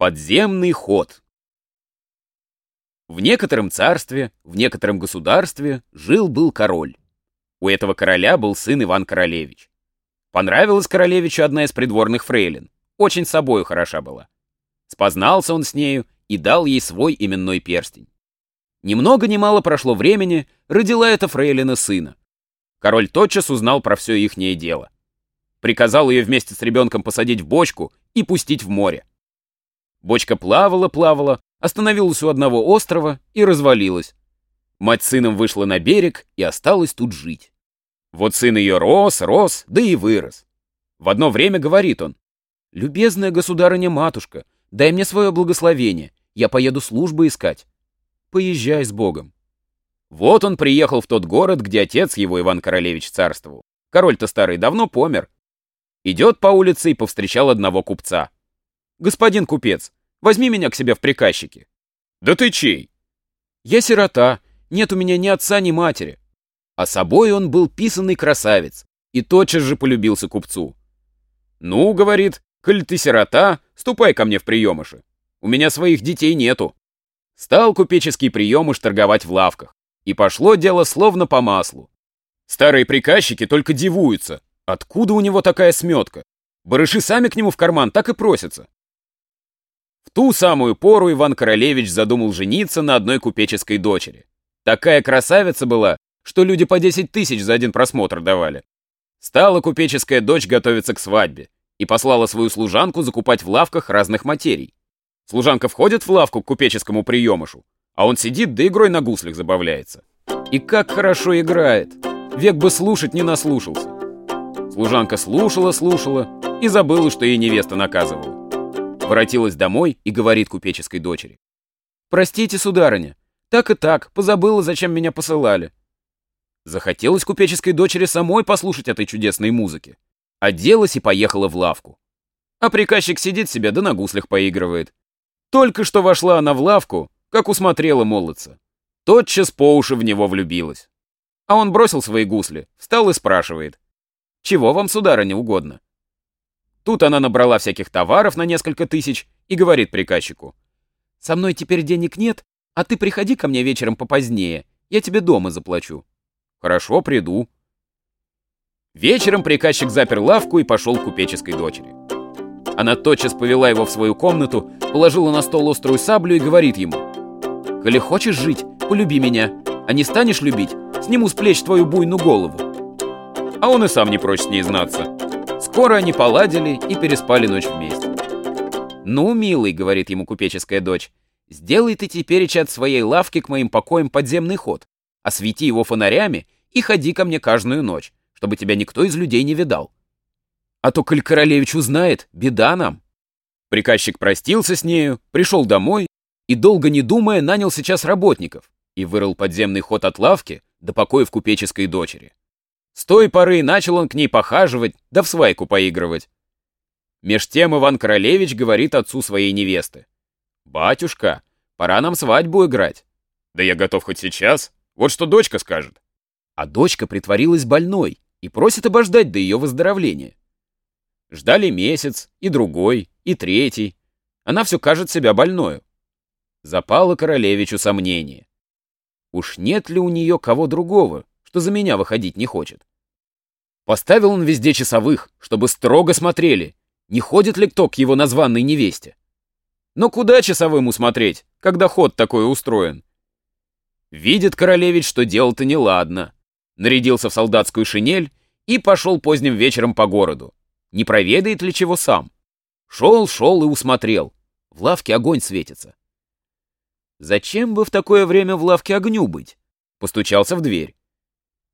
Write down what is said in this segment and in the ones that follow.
Подземный ход. В некотором царстве, в некотором государстве жил-был король. У этого короля был сын Иван Королевич. Понравилась королевичу одна из придворных фрейлин. Очень собою хороша была. Спознался он с нею и дал ей свой именной перстень. Немного много ни мало прошло времени, родила эта фрейлина сына. Король тотчас узнал про все ихнее дело. Приказал ее вместе с ребенком посадить в бочку и пустить в море. Бочка плавала-плавала, остановилась у одного острова и развалилась. Мать сыном вышла на берег и осталась тут жить. Вот сын ее рос, рос, да и вырос. В одно время говорит он, «Любезная государыня-матушка, дай мне свое благословение, я поеду службы искать. Поезжай с Богом». Вот он приехал в тот город, где отец его, Иван Королевич, царствовал. Король-то старый давно помер. Идет по улице и повстречал одного купца. «Господин купец, возьми меня к себе в приказчики». «Да ты чей?» «Я сирота, нет у меня ни отца, ни матери». А собой он был писанный красавец и тотчас же полюбился купцу. «Ну, — говорит, — коль ты сирота, ступай ко мне в приемыши. У меня своих детей нету». Стал купеческий приемыш торговать в лавках, и пошло дело словно по маслу. Старые приказчики только дивуются, откуда у него такая сметка. Барыши сами к нему в карман так и просятся. Ту самую пору Иван Королевич задумал жениться на одной купеческой дочери. Такая красавица была, что люди по 10 тысяч за один просмотр давали. Стала купеческая дочь готовиться к свадьбе и послала свою служанку закупать в лавках разных материй. Служанка входит в лавку к купеческому приемышу, а он сидит да игрой на гуслях забавляется. И как хорошо играет! Век бы слушать не наслушался. Служанка слушала-слушала и забыла, что ей невеста наказывала. Воротилась домой и говорит купеческой дочери. «Простите, сударыня, так и так, позабыла, зачем меня посылали». Захотелось купеческой дочери самой послушать этой чудесной музыки. Оделась и поехала в лавку. А приказчик сидит себе да на гуслях поигрывает. Только что вошла она в лавку, как усмотрела молодца. Тотчас по уши в него влюбилась. А он бросил свои гусли, встал и спрашивает. «Чего вам, сударыня, угодно?» Тут она набрала всяких товаров на несколько тысяч и говорит приказчику. «Со мной теперь денег нет, а ты приходи ко мне вечером попозднее, я тебе дома заплачу». «Хорошо, приду». Вечером приказчик запер лавку и пошел к купеческой дочери. Она тотчас повела его в свою комнату, положила на стол острую саблю и говорит ему. «Коли хочешь жить, полюби меня, а не станешь любить, сниму с плеч твою буйную голову». А он и сам не прочь с ней знаться. Скоро они поладили и переспали ночь вместе. «Ну, милый», — говорит ему купеческая дочь, — «сделай ты теперь от своей лавки к моим покоям подземный ход, освети его фонарями и ходи ко мне каждую ночь, чтобы тебя никто из людей не видал. А то, коль королевич узнает, беда нам». Приказчик простился с нею, пришел домой и, долго не думая, нанял сейчас работников и вырыл подземный ход от лавки до покоев купеческой дочери. С той поры начал он к ней похаживать, да в свайку поигрывать. Меж тем Иван Королевич говорит отцу своей невесты. «Батюшка, пора нам свадьбу играть». «Да я готов хоть сейчас. Вот что дочка скажет». А дочка притворилась больной и просит обождать до ее выздоровления. Ждали месяц, и другой, и третий. Она все кажет себя больною. Запало королевичу сомнение. Уж нет ли у нее кого другого, что за меня выходить не хочет. Поставил он везде часовых, чтобы строго смотрели, не ходит ли кто к его названной невесте. Но куда часовым усмотреть, когда ход такой устроен? Видит королевич, что дело-то неладно. Нарядился в солдатскую шинель и пошел поздним вечером по городу. Не проведает ли чего сам? Шел, шел и усмотрел. В лавке огонь светится. Зачем бы в такое время в лавке огню быть? Постучался в дверь.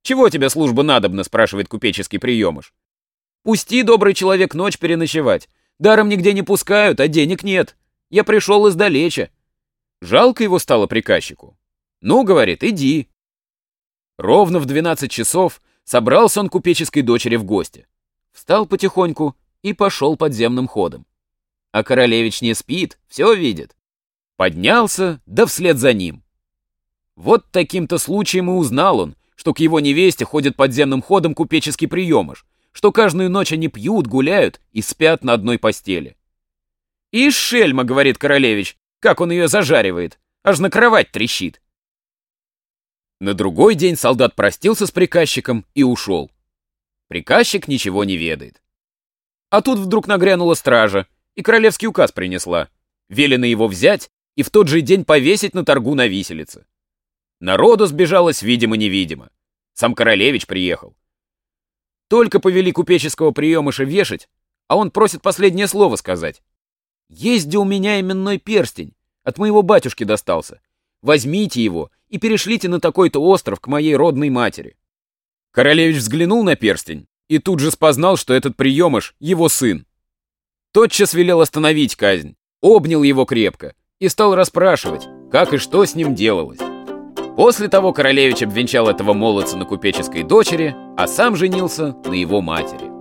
«Чего тебе служба надобна?» — спрашивает купеческий приемыш. «Пусти, добрый человек, ночь переночевать. Даром нигде не пускают, а денег нет. Я пришел издалеча». Жалко его стало приказчику. «Ну, — говорит, — иди». Ровно в 12 часов собрался он купеческой дочери в гости. Встал потихоньку и пошел подземным ходом. А королевич не спит, все видит. Поднялся, да вслед за ним. Вот таким-то случаем и узнал он, что к его невесте ходит подземным ходом купеческий приемыш, что каждую ночь они пьют, гуляют и спят на одной постели. «И шельма», — говорит королевич, — «как он ее зажаривает, аж на кровать трещит». На другой день солдат простился с приказчиком и ушел. Приказчик ничего не ведает. А тут вдруг нагрянула стража, и королевский указ принесла. Велено его взять и в тот же день повесить на торгу на виселице. Народу сбежалось видимо-невидимо. Сам королевич приехал. Только повели купеческого приемыша вешать, а он просит последнее слово сказать. «Есть где у меня именной перстень, от моего батюшки достался. Возьмите его и перешлите на такой-то остров к моей родной матери». Королевич взглянул на перстень и тут же спознал, что этот приемыш — его сын. Тотчас велел остановить казнь, обнял его крепко и стал расспрашивать, как и что с ним делалось. После того королевич обвенчал этого молодца на купеческой дочери, а сам женился на его матери.